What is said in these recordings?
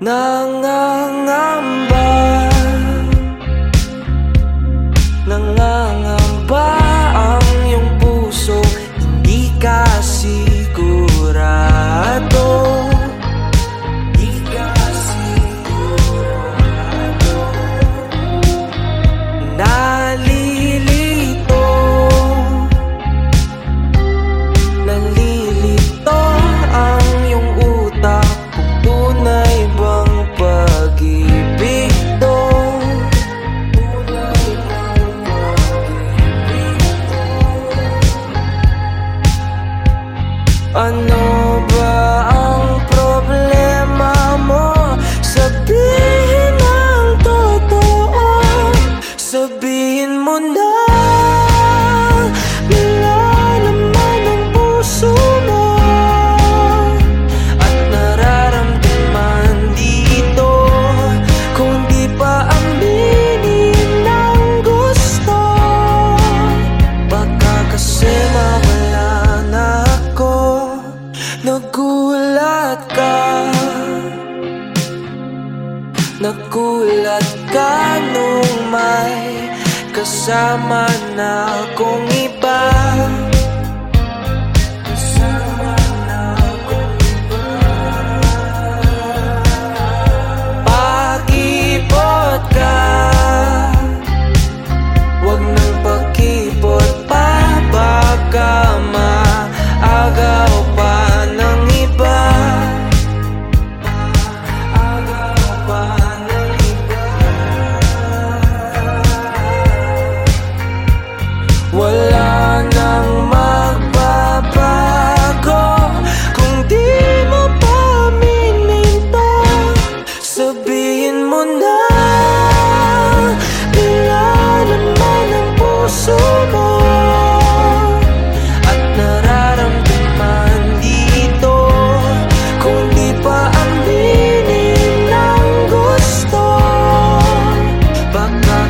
Nangangamba. Nangangamba. Nagulat ka. Nagulat ka nung may Kasama na akong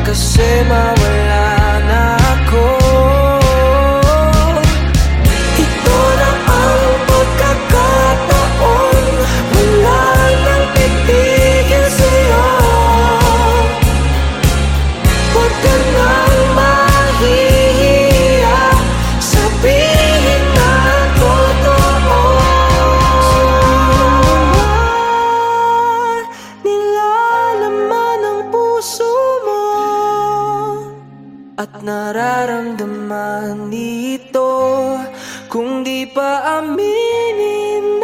like a nararamdaman nito Kung di pa aminin